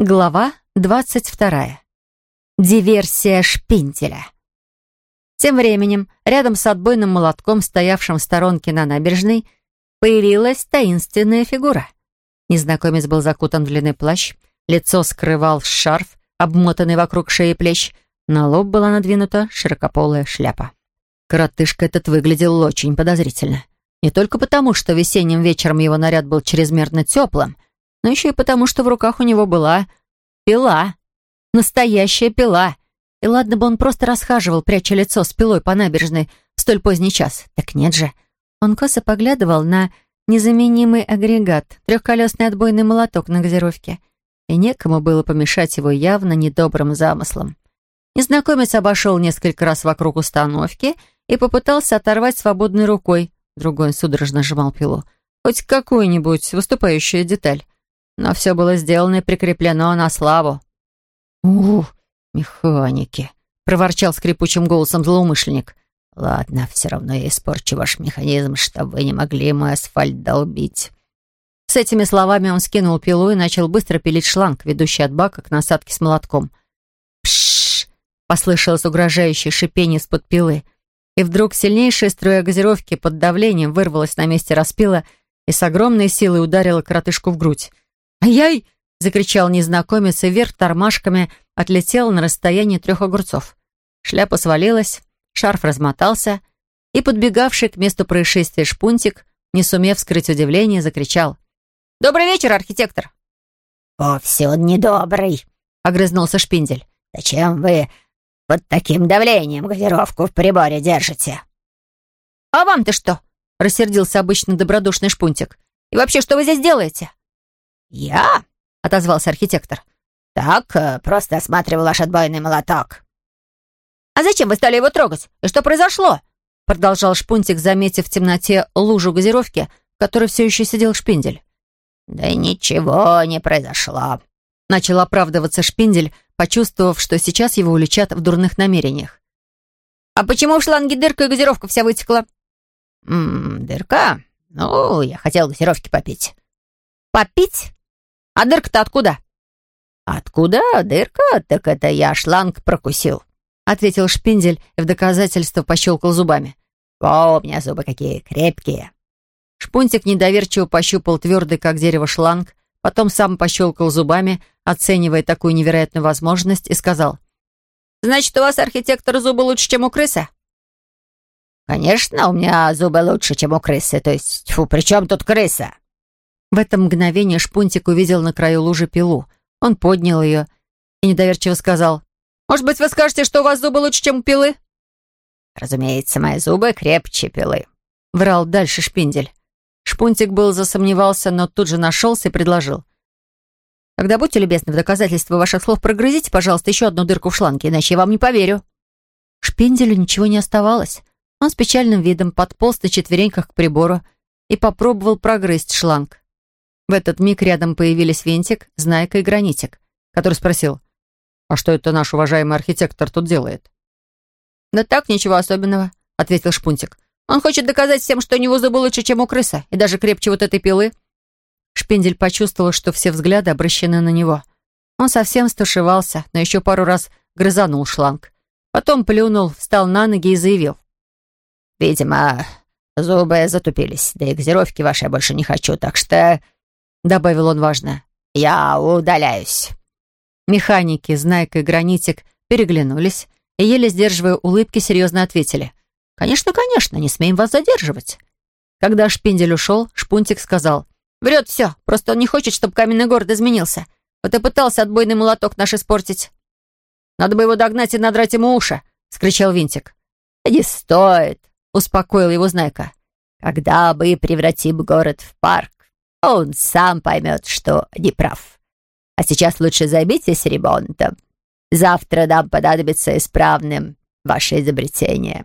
Глава двадцать вторая. Диверсия шпинтеля. Тем временем, рядом с отбойным молотком, стоявшим в сторонке на набережной, появилась таинственная фигура. Незнакомец был закутан в длинный плащ, лицо скрывал шарф, обмотанный вокруг шеи и плеч, на лоб была надвинута широкополая шляпа. Коротышка этот выглядел очень подозрительно. Не только потому, что весенним вечером его наряд был чрезмерно теплым, но еще и потому, что в руках у него была пила. Настоящая пила. И ладно бы он просто расхаживал, пряча лицо с пилой по набережной в столь поздний час. Так нет же. Он косо поглядывал на незаменимый агрегат, трехколесный отбойный молоток на газировке. И некому было помешать его явно недобрым замыслом. Незнакомец обошел несколько раз вокруг установки и попытался оторвать свободной рукой. Другой судорожно сжимал пилу. Хоть какую-нибудь выступающую деталь. Но все было сделано и прикреплено на славу. «Ух, механики!» — проворчал скрипучим голосом злоумышленник. «Ладно, все равно я испорчу ваш механизм, чтобы вы не могли мой асфальт долбить». С этими словами он скинул пилу и начал быстро пилить шланг, ведущий от бака к насадке с молотком. «Пшшш!» — послышалось угрожающее шипение из-под пилы. И вдруг сильнейшая струя газировки под давлением вырвалась на месте распила и с огромной силой ударила коротышку в грудь. «Ай-яй!» — закричал незнакомец и вверх тормашками отлетел на расстояние трех огурцов. Шляпа свалилась, шарф размотался, и подбегавший к месту происшествия шпунтик, не сумев скрыть удивление, закричал. «Добрый вечер, архитектор!» «Вовсе он недобрый», — огрызнулся Шпиндель. «Зачем вы под таким давлением газировку в приборе держите?» «А вам-то что?» — рассердился обычно добродушный Шпунтик. «И вообще, что вы здесь делаете?» «Я?» — отозвался архитектор. «Так, э, просто осматривал ваш отбойный молоток». «А зачем вы стали его трогать? И что произошло?» Продолжал Шпунтик, заметив в темноте лужу газировки, в которой все еще сидел Шпиндель. «Да ничего не произошло», — начал оправдываться Шпиндель, почувствовав, что сейчас его уличат в дурных намерениях. «А почему в шланге дырка и газировка вся вытекла?» «М «Дырка? Ну, я хотел газировки попить». «Попить? А дырка-то откуда?» «Откуда дырка? Так это я шланг прокусил», — ответил Шпиндель и в доказательство пощелкал зубами. «О, у меня зубы какие крепкие». Шпунтик недоверчиво пощупал твердый, как дерево, шланг, потом сам пощелкал зубами, оценивая такую невероятную возможность, и сказал. «Значит, у вас, архитектор, зубы лучше, чем у крысы?» «Конечно, у меня зубы лучше, чем у крысы. То есть, фу, при чем тут крыса?» В это мгновение Шпунтик увидел на краю лужи пилу. Он поднял ее и недоверчиво сказал, «Может быть, вы скажете, что у вас зубы лучше, чем у пилы?» «Разумеется, мои зубы крепче пилы», — врал дальше Шпиндель. Шпунтик был засомневался, но тут же нашелся и предложил. «Тогда будьте любезны, в доказательство ваших слов прогрызите, пожалуйста, еще одну дырку в шланге, иначе я вам не поверю». Шпинделю ничего не оставалось. Он с печальным видом подполз на четвереньках к прибору и попробовал прогрызть шланг. В этот миг рядом появились Винтик, Знайка и Гранитик, который спросил, «А что это наш уважаемый архитектор тут делает?» «Да так, ничего особенного», — ответил Шпунтик. «Он хочет доказать всем, что у него зубы лучше, чем у крыса, и даже крепче вот этой пилы». Шпиндель почувствовал, что все взгляды обращены на него. Он совсем стушевался, но еще пару раз грызанул шланг. Потом плюнул, встал на ноги и заявил. «Видимо, зубы затупились, да и газировки вашей больше не хочу, так что добавил он важно. «Я удаляюсь». Механики, Знайка и Гранитик переглянулись и, еле сдерживая улыбки, серьезно ответили. «Конечно, конечно, не смеем вас задерживать». Когда Шпиндель ушел, Шпунтик сказал. «Врет все, просто он не хочет, чтобы каменный город изменился. Вот и пытался отбойный молоток наш испортить». «Надо бы его догнать и надрать ему уши», — скричал Винтик. «Не стоит», — успокоил его Знайка. «Когда мы превратим город в парк, он сам поймет, что не прав. А сейчас лучше займитесь ремонтом. Завтра нам понадобится исправным ваше изобретение».